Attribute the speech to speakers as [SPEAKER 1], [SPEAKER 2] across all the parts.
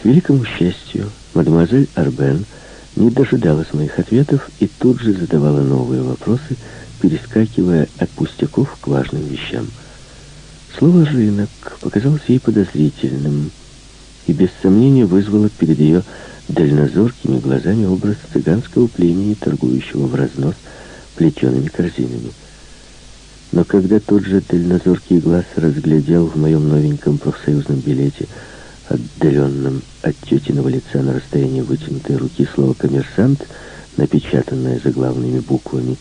[SPEAKER 1] К великому счастью, мадемуазель Арбен не дожидалась моих ответов и тут же задавала новые вопросы, перескакивая от пустяков к важным вещам. Слово «рынок» показалось ей подозрительным и без сомнения вызвало перед ее дальнозоркими глазами образ цыганского племени, торгующего в разнос плетеными корзинами. Но когда тот же дальнозоркий глаз разглядел в моем новеньком профсоюзном билете, отдаленном от тетиного лица на расстоянии вытянутой руки слово «коммерсант», напечатанное заглавными буквами,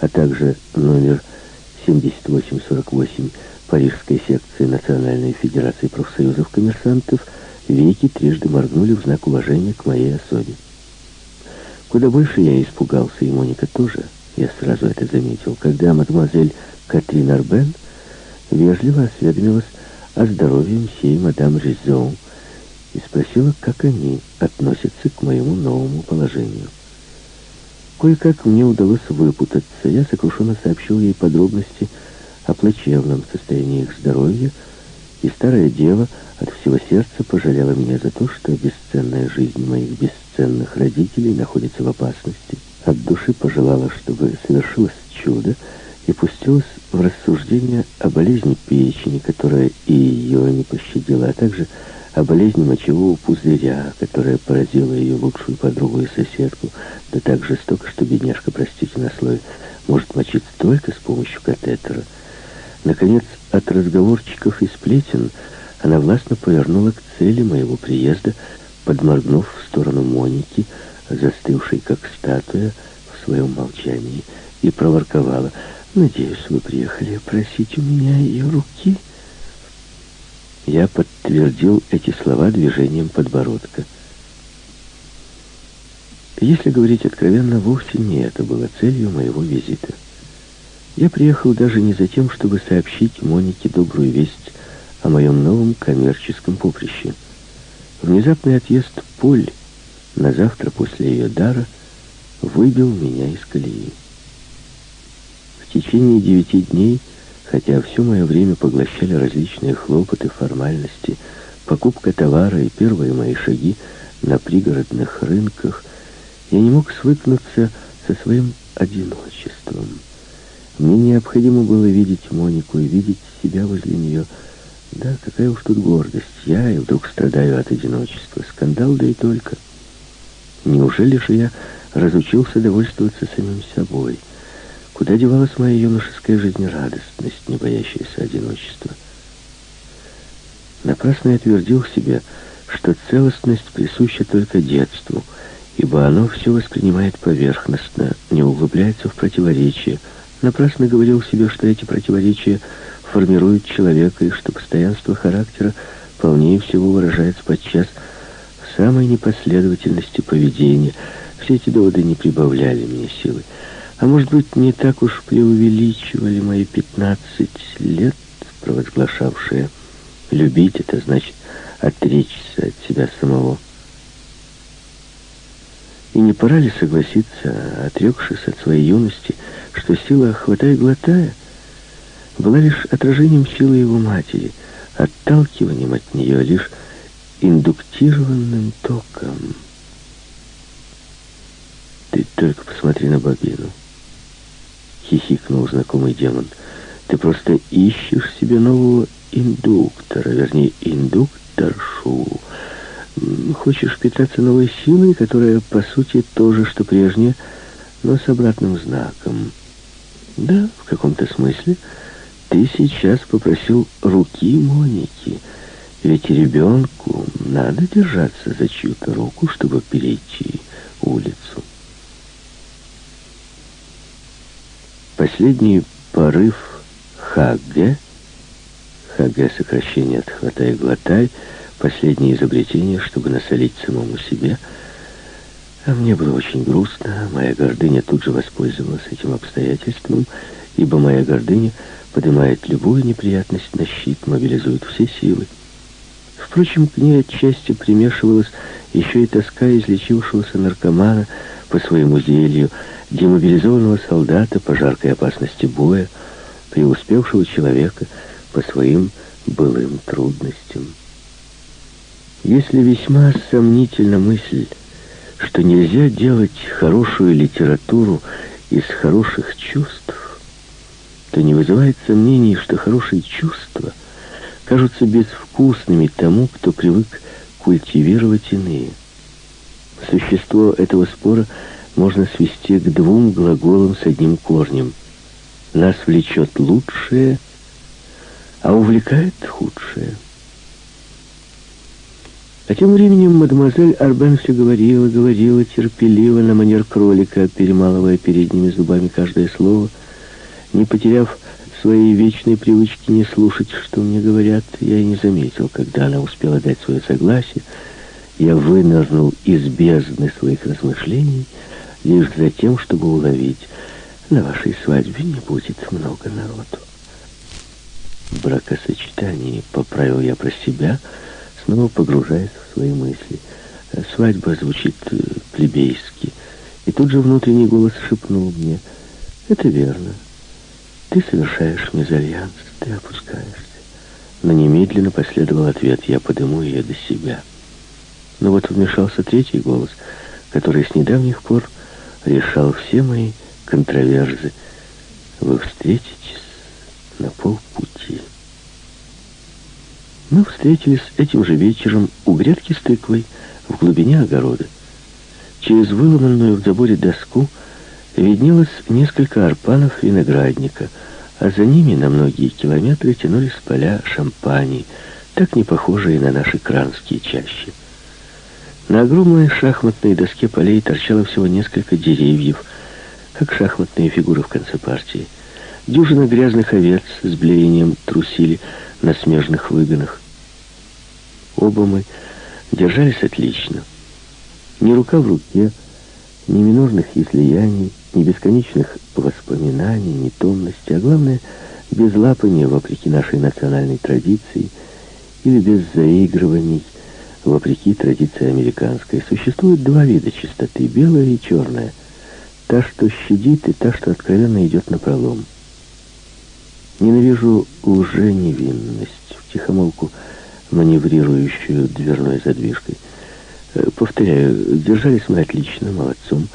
[SPEAKER 1] а также номер 7848 Парижской секции Национальной Федерации профсоюзов коммерсантов, веки трижды моргнули в знак уважения к моей особе. Куда больше я испугался, и Моника тоже, я сразу это заметил, когда мадемуазель Катрин Арбен вежливо осведомилась о здоровье и мадам Ризоу и спросила, как они относятся к моему новому положению. Кое-как мне удалось выпутаться. Я сокрушенно сообщил ей подробности о плачевном состоянии их здоровья, и старая дева от всего сердца пожалела меня за то, что бесценная жизнь моих бесценных родителей находится в опасности. От души пожелала, чтобы совершилось чудо, и пустилась в рассуждение о болезни печени, которая и ее не пощадила, а также о болезни мочевого пузыря, которая поразила ее лучшую подругу и соседку, да так жестоко, что бедняжка, простите на слове, может мочиться только с помощью катетера. Наконец, от разговорчиков и сплетен она властно повернула к цели моего приезда, подморгнув в сторону Моники, застывшей как статуя в своем молчании, и проворковала «Надеюсь, вы приехали просить у меня ее руки?» Я подтвердил эти слова движением подбородка. Если говорить откровенно, вовсе не это было целью моего визита. Я приехал даже не за тем, чтобы сообщить Монике добрую весть о моем новом коммерческом поприще. Внезапный отъезд Поль на завтра после ее дара выбил меня из колеи. В течение девяти дней, хотя все мое время поглощали различные хлопоты, формальности, покупка товара и первые мои шаги на пригородных рынках, я не мог свыкнуться со своим одиночеством. Мне необходимо было видеть Монику и видеть себя возле нее. Да, какая уж тут гордость. Я и вдруг страдаю от одиночества. Скандал, да и только. Неужели же я разучился довольствоваться самим собой? Куда девалась моя юношеская жизнерадостность, не боящаяся одиночества? Напрасно я твердил себе, что целостность присуща только детству, ибо оно все воспринимает поверхностно, не углубляется в противоречия, Напрасно говорил себе, что эти противоречия формируют человека, и что постоянство характера полнее всего выражается подчас в самой непоследовательности поведения. Все эти доводы не прибавляли мне силы. А может быть, не так уж преувеличивали мои пятнадцать лет, провозглашавшие «любить» — это значит отречься от себя самого. И не пора ли согласиться, отрекшись от своей юности, что сила «хватай, глотая» была лишь отражением силы его матери, отталкиванием от нее лишь индуктированным током. «Ты только посмотри на бобину», — хихикнул знакомый демон. «Ты просто ищешь себе нового индуктора, вернее, индукторшу. Хочешь питаться новой силой, которая, по сути, то же, что прежняя, но с обратным знаком». Да, в каком-то смысле ты сейчас попросил руки Моники, ведь ребенку надо держаться за чью-то руку, чтобы перейти улицу. Последний порыв ХГ, ХГ сокращение от «хватай, глотай», последнее изобретение, чтобы насолить самому себе – а мне было очень грустно. Моя гордыня тут же воспользовалась этим обстоятельством, ибо моя гордыня поднимает любую неприятность на щит, мобилизует все силы. Впрочем, к ней отчасти примешивалась еще и тоска излечившегося наркомана по своему зелью, демобилизованного солдата по жаркой опасности боя, преуспевшего человека по своим былым трудностям. Если весьма сомнительна мысль, что нельзя делать хорошую литературу из хороших чувств, то не вызывает сомнений, что хорошие чувства кажутся безвкусными тому, кто привык культивировать иные. Существо этого спора можно свести к двум глаголам с одним корнем. Нас влечет лучшее, а увлекает худшее. А тем временем мадемуазель Арбен все говорила, говорила, терпеливо, на манер кролика, перемалывая передними зубами каждое слово, не потеряв своей вечной привычки не слушать, что мне говорят, я и не заметил, когда она успела дать свое согласие. Я вынырнул из бездны своих размышлений лишь за тем, чтобы уловить. На вашей свадьбе не будет много народу. Бракосочетание поправил я про себя, снова погружаясь в свои мысли. Свадьба звучит э, плебейски. И тут же внутренний голос шепнул мне, «Это верно. Ты совершаешь мезальянс, ты опускаешься». Но немедленно последовал ответ, «Я подыму ее до себя». Но вот вмешался третий голос, который с недавних пор решал все мои контроверзы. «Вы встретитесь на полпути». Мы встретились этим же вечером у грядки с тыквой в глубине огорода. Через выломанную в заборе доску виднелось несколько арпанов виноградника, а за ними на многие километры тянулись поля шампани, так не похожие на наши кранские чащи. На огромной шахматной доске полей торчало всего несколько деревьев, как шахматные фигуры в конце партии. Дюжина грязных овец с блеянием трусили на смежных выгонах. Оба мы держались отлично. Ни рука в руке, ни минорных излияний, ни бесконечных воспоминаний, ни томности, а главное, без лапания, вопреки нашей национальной традиции, или без заигрываний, вопреки традиции американской. Существует два вида чистоты, белая и черная. Та, что щадит, и та, что откровенно идет на пролом. Ненавижу лженевинность, втихомолку, маневрирующую дверной задвижкой. Э, повторяю, держались мы отлично, молодцом.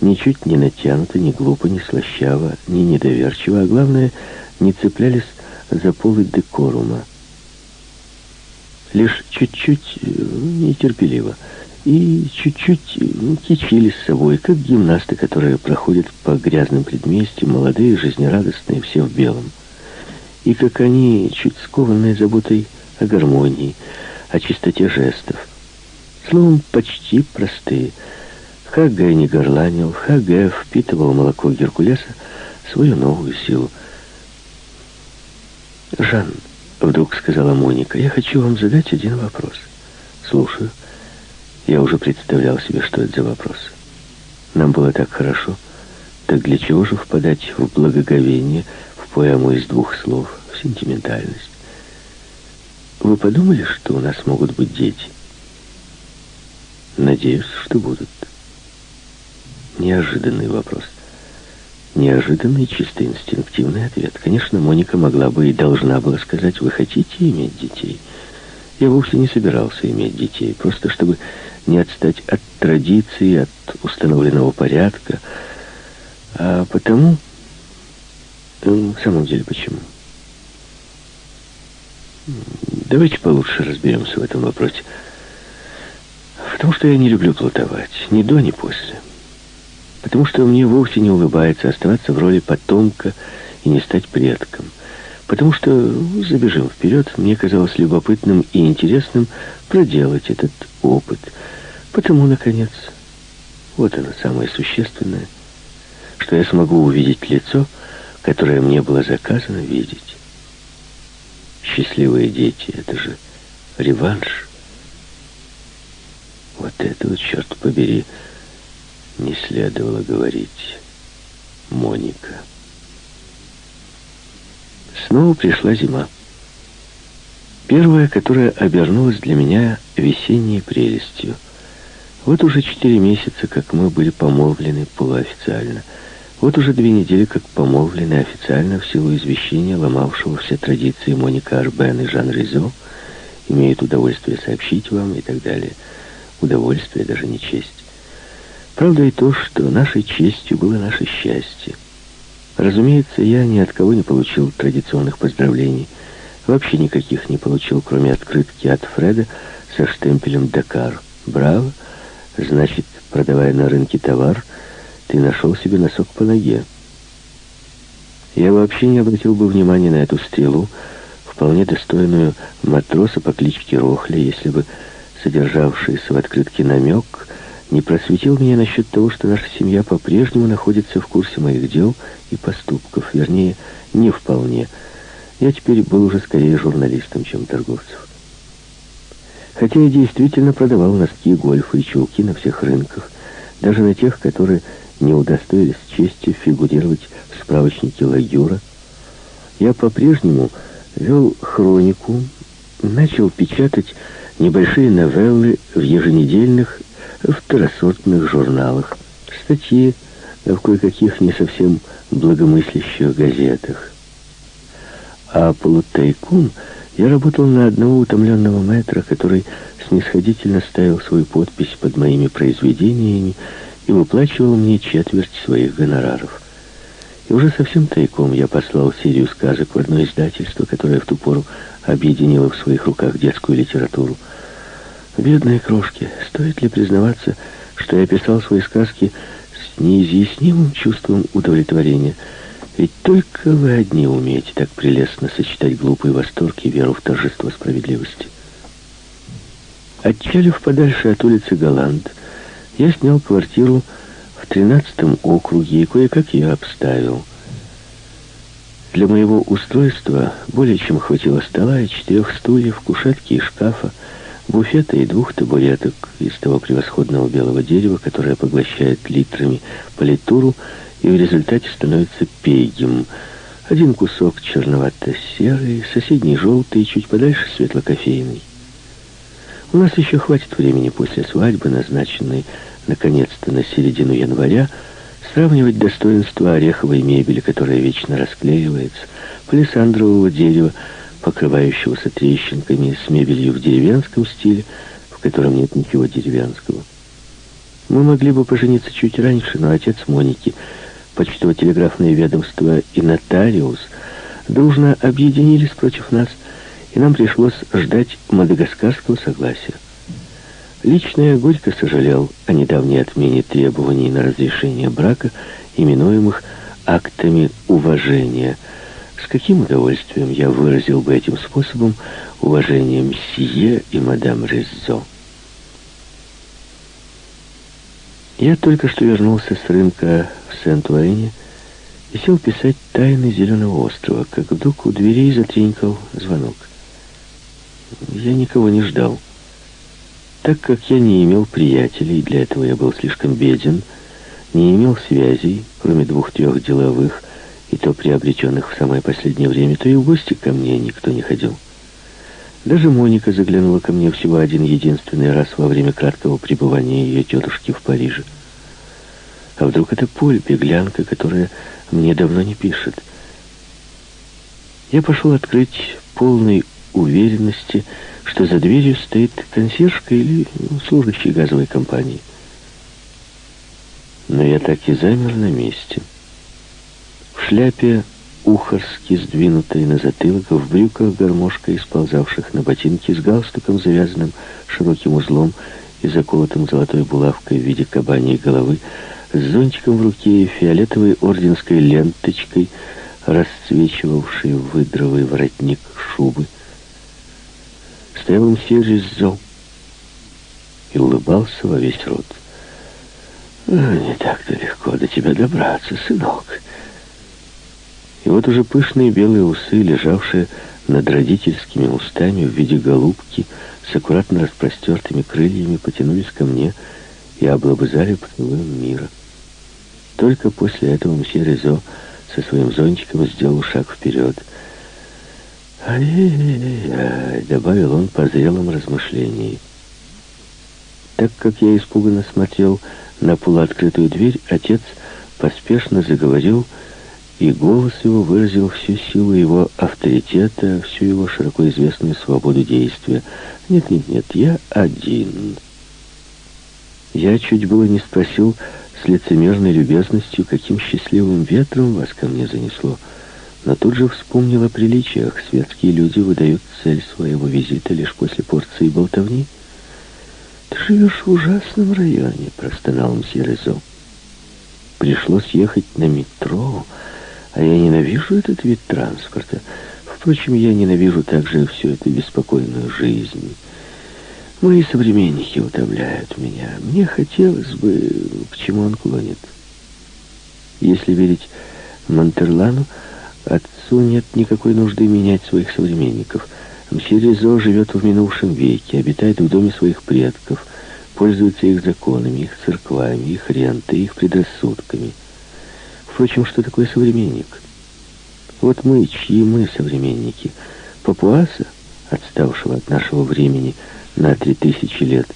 [SPEAKER 1] Ничуть не натянуто, не глупо, не слащаво, не недоверчиво, а главное, не цеплялись за полы декорума. Лишь чуть-чуть э, нетерпеливо и чуть-чуть ну, кичили с собой, как гимнасты, которые проходят по грязным предместьям, молодые, жизнерадостные, все в белом. И как они, чуть скованные заботой о гармонии, о чистоте жестов. Словом, почти простые. Хагге не горланил, Хагге впитывал молоко Геркулеса свою новую силу. «Жан», — вдруг сказала Моника, — «я хочу вам задать один вопрос». «Слушаю». Я уже представлял себе, что это за вопрос. Нам было так хорошо. Так для чего же впадать в благоговение, в поэму из двух слов, в сентиментальность? Вы подумали, что у нас могут быть дети? Надеюсь, что будут. Неожиданный вопрос. Неожиданный, чисто инстинктивный ответ. Конечно, Моника могла бы и должна была сказать, вы хотите иметь детей? Я вовсе не собирался иметь детей, просто чтобы не отстать от традиции, от установленного порядка. А потому... Ну, в самом деле, почему? Давайте получше разберемся в этом вопросе. Потому что я не люблю плутовать, ни до, ни после. Потому что мне вовсе не улыбается оставаться в роли потомка и не стать предком. Потому что, забежим вперед, мне казалось любопытным и интересным проделать этот опыт. Потому, наконец, вот оно самое существенное, что я смогу увидеть лицо, которое мне было заказано видеть. Счастливые дети, это же реванш. Вот этого, черт побери, не следовало говорить. Моника. Снова пришла зима. Первая, которая обернулась для меня весенней прелестью. Вот уже четыре месяца, как мы были помолвлены полуофициально – вот уже две недели как помолвлены официально в силу извещения, ломавшего все традиции Моника Арбен и Жан Ризо, имеет удовольствие сообщить вам и так далее. Удовольствие, даже не честь. Правда и то, что нашей честью было наше счастье. Разумеется, я ни от кого не получил традиционных поздравлений. Вообще никаких не получил, кроме открытки от Фреда со штемпелем «Дакар». «Браво! Значит, продавая на рынке товар, ты нашел себе носок по ноге». Я вообще не обратил бы внимания на эту стрелу, вполне достойную матроса по кличке Рохля, если бы содержавшийся в открытке намек не просветил меня насчет того, что наша семья по-прежнему находится в курсе моих дел и поступков. Вернее, не вполне. Я теперь был уже скорее журналистом, чем торговцем. Хотя я действительно продавал носки, гольфы и чулки на всех рынках, даже на тех, которые не удостоились чести фигурировать в справочнике Лагюра. Я по-прежнему вел хронику, начал печатать небольшие новеллы в еженедельных второсортных журналах, статьи в кое-каких не совсем благомыслящих газетах. А полутайком я работал на одного утомленного мэтра, который снисходительно ставил свою подпись под моими произведениями и выплачивал мне четверть своих гонораров. И уже совсем тайком я послал серию сказок в одно издательство, которое в ту пору объединило в своих руках детскую литературу. Бедные крошки, стоит ли признаваться, что я писал свои сказки с неизъяснимым чувством удовлетворения? Ведь только вы одни умеете так прелестно сочетать глупый восторг и веру в торжество справедливости. Отчалив подальше от улицы Голланд, я снял квартиру в тринадцатом округе и кое-как ее обставил. Для моего устройства более чем хватило стола и четырех стульев, кушетки и шкафа, буфета и двух табуреток из того превосходного белого дерева, которое поглощает литрами политуру и в результате становится пегим. Один кусок черновато-серый, соседний желтый, чуть подальше светло-кофейный. У нас еще хватит времени после свадьбы, назначенной наконец-то на середину января, сравнивать достоинства ореховой мебели, которая вечно расклеивается, палисандрового дерева, покрывающегося трещинками, с мебелью в деревенском стиле, в котором нет ничего деревенского. Мы могли бы пожениться чуть раньше, но отец Моники, почтово-телеграфное ведомство и нотариус дружно объединились против нас, и нам пришлось ждать мадагаскарского согласия. Лично я горько сожалел о недавней отмене требований на разрешение брака, именуемых актами уважения – с каким удовольствием я выразил бы этим способом уважение мсье и мадам Реззо. Я только что вернулся с рынка в Сент-Уэйне и сел писать «Тайны Зеленого острова», как вдруг у дверей затренькал звонок. Я никого не ждал. Так как я не имел приятелей, для этого я был слишком беден, не имел связей, кроме двух-трех деловых, и то приобретенных в самое последнее время, то и в гости ко мне никто не ходил. Даже Моника заглянула ко мне всего один единственный раз во время краткого пребывания ее тетушки в Париже. А вдруг это Поль, беглянка, которая мне давно не пишет? Я пошел открыть полной уверенности, что за дверью стоит консьержка или служащий газовой компании. Но я так и замер на месте шляпе, ухорски сдвинутой на затылок, в брюках гармошка, исползавших на ботинки, с галстуком, завязанным широким узлом и заколотым золотой булавкой в виде кабаньей головы, с зонтиком в руке и фиолетовой орденской ленточкой, расцвечивавшей выдровый воротник шубы. Стоял мсье Ризо и улыбался во весь рот. «Не так-то легко до тебя добраться, сынок». Вот уже пышные белые усы, лежавшие над родительскими устами в виде голубки, с аккуратно распростертыми крыльями, потянулись ко мне и облобызали поцелуем мира. Только после этого мсье Резо со своим зонтиком сделал шаг вперед. «Ай-яй-яй», — добавил он по зрелом размышлении. Так как я испуганно смотрел на полуоткрытую дверь, отец поспешно заговорил и голос его выразил всю силу его авторитета, всю его широко известную свободу действия. «Нет, нет, нет, я один». Я чуть было не спросил с лицемерной любезностью, каким счастливым ветром вас ко мне занесло, но тут же вспомнил о приличиях. Светские люди выдают цель своего визита лишь после порции болтовни. «Ты живешь в ужасном районе», — простонал мсье Резо. «Пришлось ехать на метро, а я ненавижу этот вид транспорта. Впрочем, я ненавижу также всю эту беспокойную жизнь». Мои современники утомляют меня. Мне хотелось бы... К чему он клонит? Если верить Монтерлану, отцу нет никакой нужды менять своих современников. Мсье Резо живет в минувшем веке, обитает в доме своих предков, пользуется их законами, их церквами, их рентой, их предрассудками. Впрочем, что такое современник? Вот мы, чьи мы современники? Папуаса, отставшего от нашего времени, — на три тысячи лет,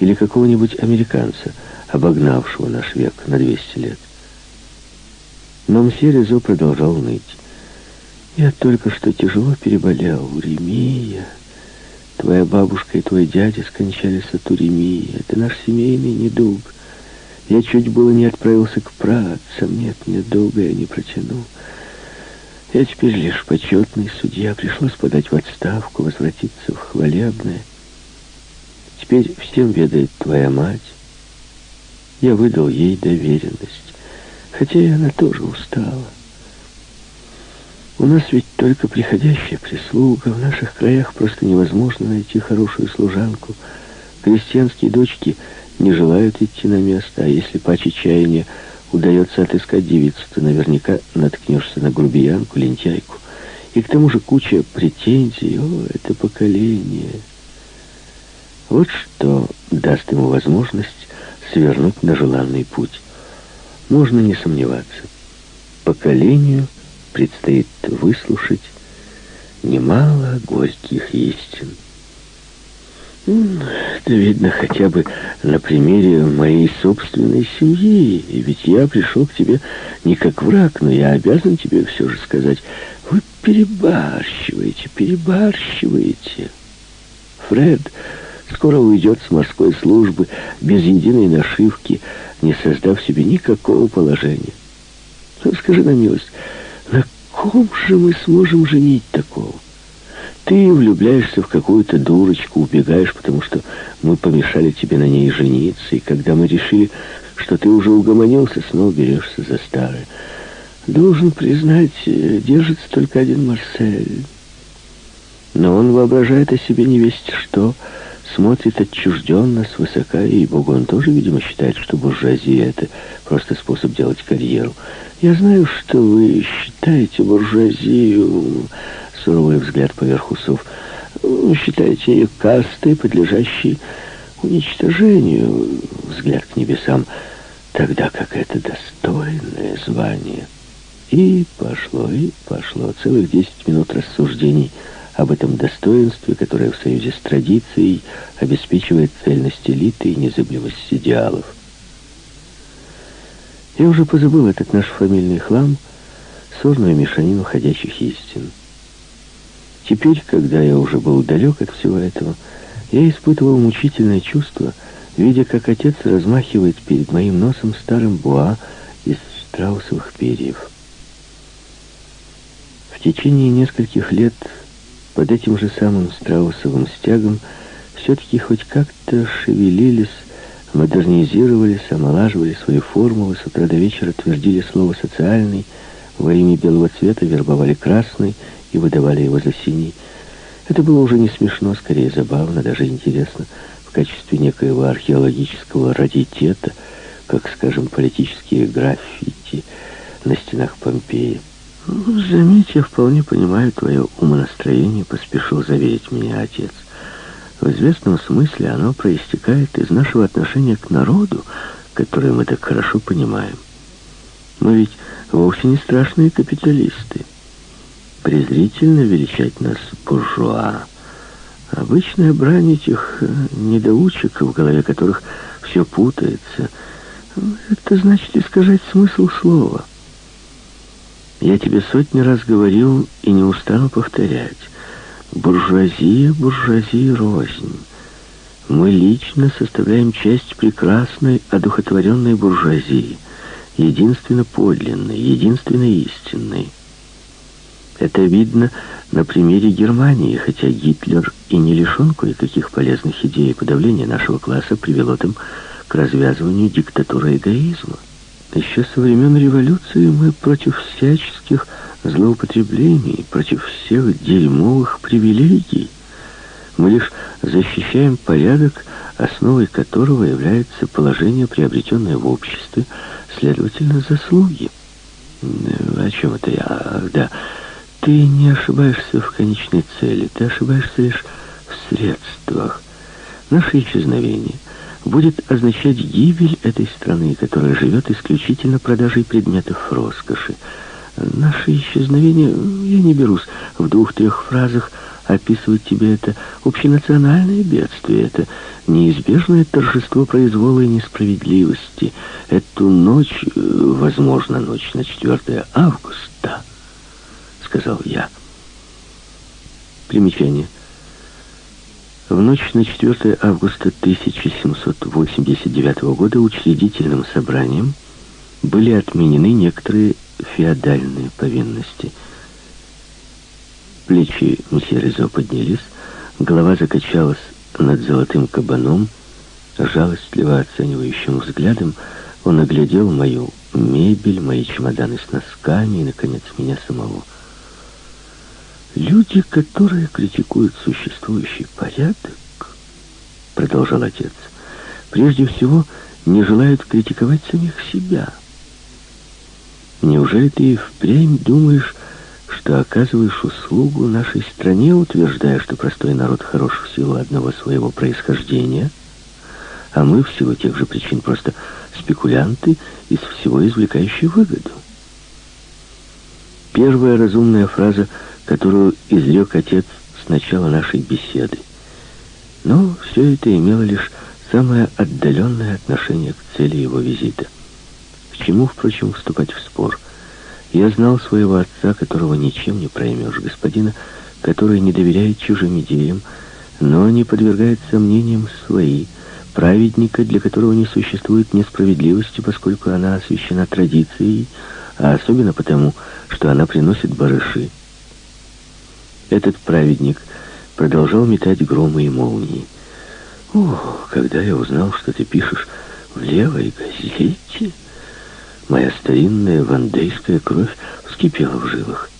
[SPEAKER 1] или какого-нибудь американца, обогнавшего наш век на 200 лет. Но мсье Резо продолжал ныть. «Я только что тяжело переболел. Уремия. Твоя бабушка и твой дядя скончались от уремии. Это наш семейный недуг. Я чуть было не отправился к працам. Нет, нет, долго я не протяну. Я теперь лишь почетный судья. Пришлось подать в отставку, возвратиться в хвалебное». Теперь всем ведает твоя мать. Я выдал ей доверенность, хотя и она тоже устала. У нас ведь только приходящая прислуга. В наших краях просто невозможно найти хорошую служанку. Крестьянские дочки не желают идти на место, а если по чаяния удается отыскать девицу, то наверняка наткнешься на грубиянку, лентяйку. И к тому же куча претензий. О, это поколение... Вот что даст ему возможность свернуть на желанный путь. Можно не сомневаться. Поколению предстоит выслушать немало горьких истин. Это видно хотя бы на примере моей собственной семьи. И ведь я пришел к тебе не как враг, но я обязан тебе все же сказать. Вы перебарщиваете, перебарщиваете. Фред скоро уйдет с морской службы без единой нашивки, не создав себе никакого положения. Скажи на милость, на ком же мы сможем женить такого? Ты влюбляешься в какую-то дурочку, убегаешь, потому что мы помешали тебе на ней жениться, и когда мы решили, что ты уже угомонился, снова берешься за старое. Должен признать, держится только один Марсель. Но он воображает о себе не весть что, смотрит отчужденно, свысока, и Богу он тоже, видимо, считает, что буржуазия — это просто способ делать карьеру. Я знаю, что вы считаете буржуазию, суровый взгляд поверх усов, считаете ее кастой, подлежащей уничтожению, взгляд к небесам, тогда как это достойное звание. И пошло, и пошло, целых десять минут рассуждений — об этом достоинстве, которое в союзе с традицией обеспечивает цельность элиты и незыблемость идеалов. Я уже позабыл этот наш фамильный хлам, сорную мешанину ходячих истин. Теперь, когда я уже был далек от всего этого, я испытывал мучительное чувство, видя, как отец размахивает перед моим носом старым буа из страусовых перьев. В течение нескольких лет под этим же самым страусовым стягом все-таки хоть как-то шевелились, модернизировались, омолаживали свои формулы, с утра до вечера твердили слово «социальный», во имя белого цвета вербовали красный и выдавали его за синий. Это было уже не смешно, скорее забавно, даже интересно, в качестве некоего археологического радитета, как, скажем, политические граффити на стенах Помпеи. Ну, «Заметь, я вполне понимаю твое умонастроение», — поспешил заверить меня отец. «В известном смысле оно проистекает из нашего отношения к народу, которое мы так хорошо понимаем. Мы ведь вовсе не страшные капиталисты. Презрительно величать нас буржуа. Обычная брань этих э, недоучек, в голове которых все путается, это значит искажать смысл слова». Я тебе сотни раз говорил и не устану повторять. Буржуазия, буржуазия рознь. Мы лично составляем часть прекрасной, одухотворенной буржуазии, единственно подлинной, единственно истинной. Это видно на примере Германии, хотя Гитлер и не лишен кое-каких полезных идей подавления нашего класса привело там к развязыванию диктатуры эгоизма. Еще со времен революции мы против всяческих злоупотреблений, против всех дерьмовых привилегий. Мы лишь защищаем порядок, основой которого является положение, приобретенное в обществе, следовательно, заслуги. О чем это я? Ах, да. Ты не ошибаешься в конечной цели, ты ошибаешься лишь в средствах. Наше исчезновение — будет означать гибель этой страны, которая живет исключительно продажей предметов роскоши. Наше исчезновение, я не берусь в двух-трех фразах описывать тебе это общенациональное бедствие, это неизбежное торжество произвола и несправедливости. Эту ночь, э, возможно, ночь на 4 августа, сказал я. Примечание. В ночь на 4 августа 1789 года учредительным собранием были отменены некоторые феодальные повинности. Плечи мсье Резо поднялись, голова закачалась над золотым кабаном, жалостливо оценивающим взглядом он оглядел мою мебель, мои чемоданы с носками и, наконец, меня самого. Люди, которые критикуют существующий порядок, продолжал отец, прежде всего не желают критиковать самих себя. Неужели ты впрямь думаешь, что оказываешь услугу нашей стране, утверждая, что простой народ хорош в силу одного своего происхождения, а мы в силу тех же причин просто спекулянты, из всего извлекающие выгоду? Первая разумная фраза — которую изрек отец с начала нашей беседы. Но все это имело лишь самое отдаленное отношение к цели его визита. К чему, впрочем, вступать в спор? Я знал своего отца, которого ничем не проймешь, господина, который не доверяет чужим идеям, но не подвергает сомнениям свои, праведника, для которого не существует несправедливости, поскольку она освящена традицией, а особенно потому, что она приносит барыши. Этот праведник продолжал метать громы и молнии. «О, когда я узнал, что ты пишешь в левой газете, моя старинная вандейская кровь вскипела в жилах.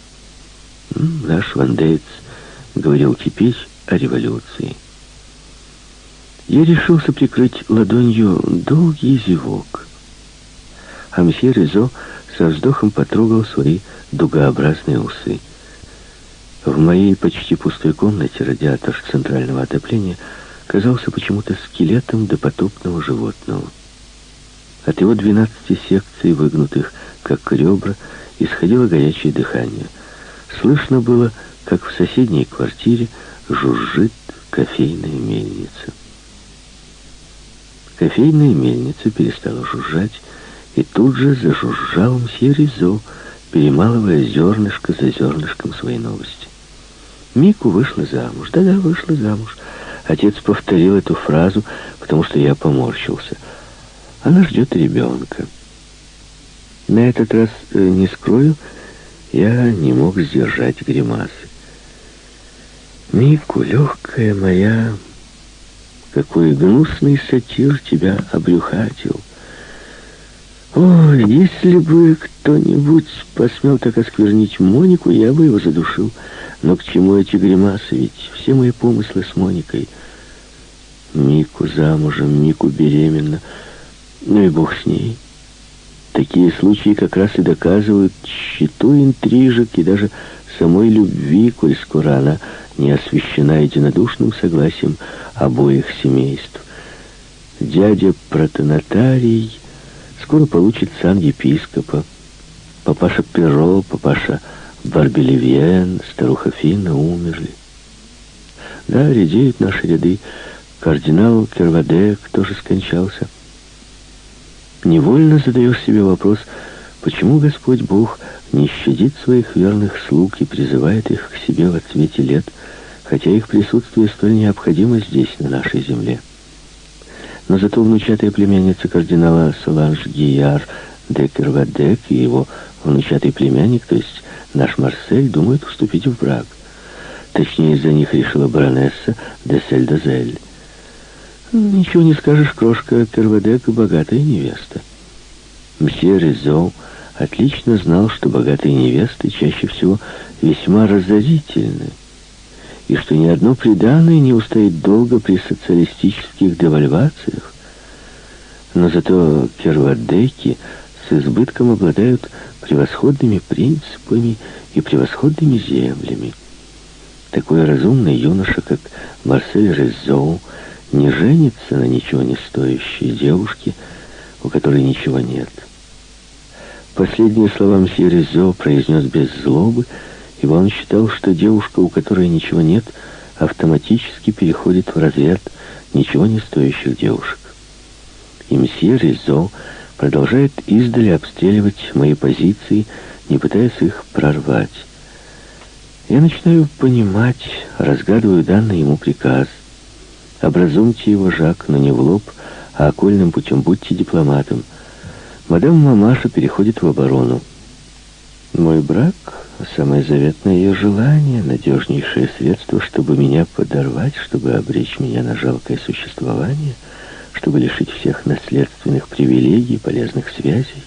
[SPEAKER 1] Наш вандеец говорил теперь о революции. Я решился прикрыть ладонью долгий зевок, а мсье Резо со вздохом потрогал свои дугообразные усы. В моей почти пустой комнате радиатор центрального отопления казался почему-то скелетом допотопного животного. От его двенадцати секций, выгнутых, как ребра, исходило горячее дыхание. Слышно было, как в соседней квартире жужжит кофейная мельница. Кофейная мельница перестала жужжать, и тут же зажужжал мсье Ризо, перемалывая зернышко за зернышком своей новости. Мику вышла замуж. Да-да, вышла замуж. Отец повторил эту фразу, потому что я поморщился. Она ждет ребенка. На этот раз, э, не скрою, я не мог сдержать гримасы. Мику, легкая моя, какой гнусный сатир тебя обрюхатил. О, если бы кто-нибудь посмел так осквернить Монику, я бы его задушил. Но к чему эти гримасы? Ведь все мои помыслы с Моникой. Мику замужем, Мику беременна. Ну и бог с ней. Такие случаи как раз и доказывают щиту интрижек и даже самой любви, коль скоро она не освящена единодушным согласием обоих семейств. Дядя протонотарий скоро получит сан епископа. Папаша Перо, папаша Барбелевьен, старуха Финна умерли. Да, редеют наши ряды. Кардинал Кервадек тоже скончался. Невольно задаешь себе вопрос, Почему Господь Бог не щадит своих верных слуг и призывает их к себе во цвете лет, хотя их присутствие столь необходимо здесь, на нашей земле? Но зато внучатая племянница кардинала Соланж Гияр де Кервадек и его внучатый племянник, то есть наш Марсель, думают вступить в брак. Точнее, из-за них решила баронесса де Сель-Дозель. Ничего не скажешь, крошка Кервадек богатая невеста. Мсье Резо отлично знал, что богатые невесты чаще всего весьма разорительны, и что ни одно преданное не устоит долго при социалистических девальвациях. Но зато кервадеки с избытком обладают превосходными принципами и превосходными землями. Такой разумный юноша, как Марсель Резоу, не женится на ничего не стоящей девушке, у которой ничего нет. Последние слова мсье Резо произнес без злобы, ибо он считал, что девушка, у которой ничего нет, автоматически переходит в разряд ничего не стоящих девушек. И мсье Резо продолжает издали обстреливать мои позиции, не пытаясь их прорвать. Я начинаю понимать, разгадываю данный ему приказ. Образумьте его, Жак, но не в лоб, а окольным путем, будьте дипломатом. Мадам Мамаша переходит в оборону. Мой брак — самое заветное ее желание, надежнейшее средство, чтобы меня подорвать, чтобы обречь меня на жалкое существование, чтобы лишить всех наследственных привилегий, полезных связей.